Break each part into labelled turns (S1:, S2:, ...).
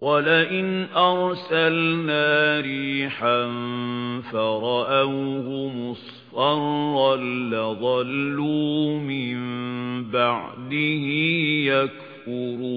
S1: وَلَئِنْ أَرْسَلْنَا رِيحًا فَرَأَوْهُ مُصْفَرًّا لَظَلُّوا مِنْ بَعْدِهِ يَكْفُرُونَ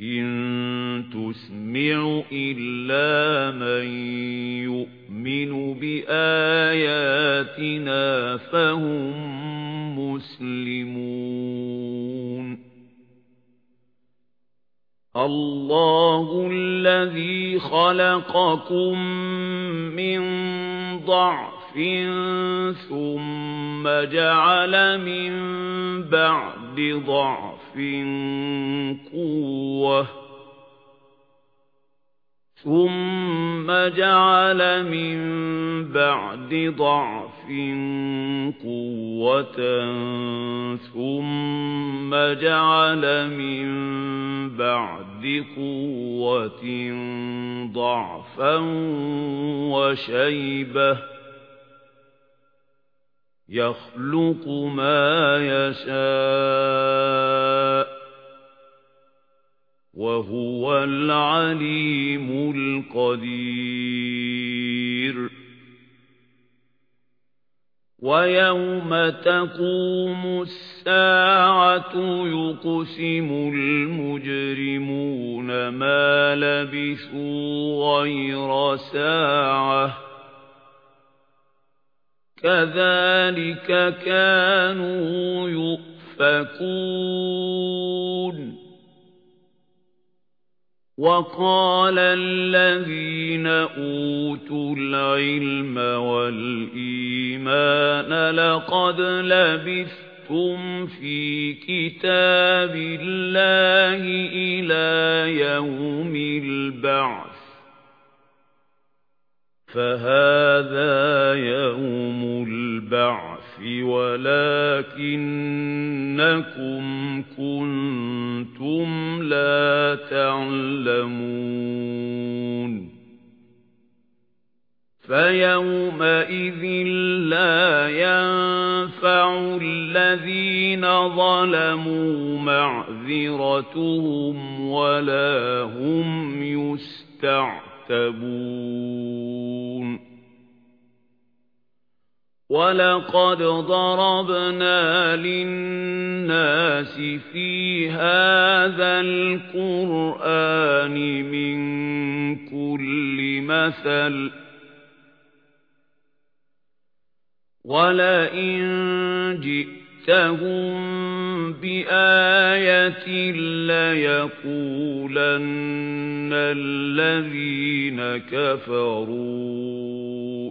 S1: إِن تُسْمِعُ إِلَّا مَن يُؤْمِنُ بِآيَاتِنَا فَهُم مُسْلِمُونَ اللَّهُ الَّذِي خَلَقَكُم مِّن ضَعْفٍ ثُمَّ جَعَلَ مِن بَعْدِ ضَعْفٍ قُوَّةً ثُمَّ جَعَلَ مِن بَعْدِ ضَعْفٍ قُوَّةً ثُمَّ جَعَلَ مِن بَعْدِ قُوَّةٍ ضَعْفًا وَشَيْبَةً يَخْلُقُ مَا يَشَاءُ وَهُوَ الْعَلِيمُ الْقَدِيرُ. وَيَوْمَ تَقُومُ السَّاعَةُ يُقْسِمُ الْمُجْرِمُونَ مَا لَبِثُوا غَيْرَ سَاعَةٍ كَذَلِكَ كَانُوا يُؤْفَكُونَ. وَقَالَ الَّذِينَ أُوتُوا الْعِلْمَ وَالْإِيمَانَ لَقَدْ لَبِثْتُمْ فِي كِتَابِ اللَّهِ إِلَى يَوْمِ الْبَعْثِ. فَهَذَا يَوْمُ الْبَعْثِ وَلَكِنَّكُمْ كُنتُمْ لَا تَعْلَمُونَ. فَيَوْمَئِذٍ لَّا يَنفَعُ الَّذِينَ ظَلَمُوا مَعْذِرَتُهُمْ وَلَا هُمْ يُسْتَعْتَبُونَ وَلَقَدْ ضَرَبْنَا لِلنَّاسِ فِي هَذَا الْقُرْآنِ مِنْ كُلِّ مَثَلٍ وَلَئِنْ جِئْتَهُمْ بِآيَةٍ لَيَقُولَنَّ الَّذِينَ كَفَرُوا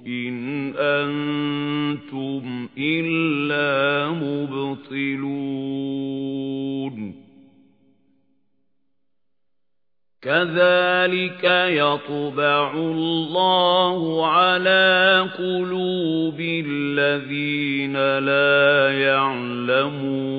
S1: إِنْ أَنْتُمْ إِلَّا مُبْطِلُونَ كَذَلِكَ يَطْبَعُ اللَّهُ عَلَى قُلُوبِ الَّذِينَ لَا يَعْلَمُونَ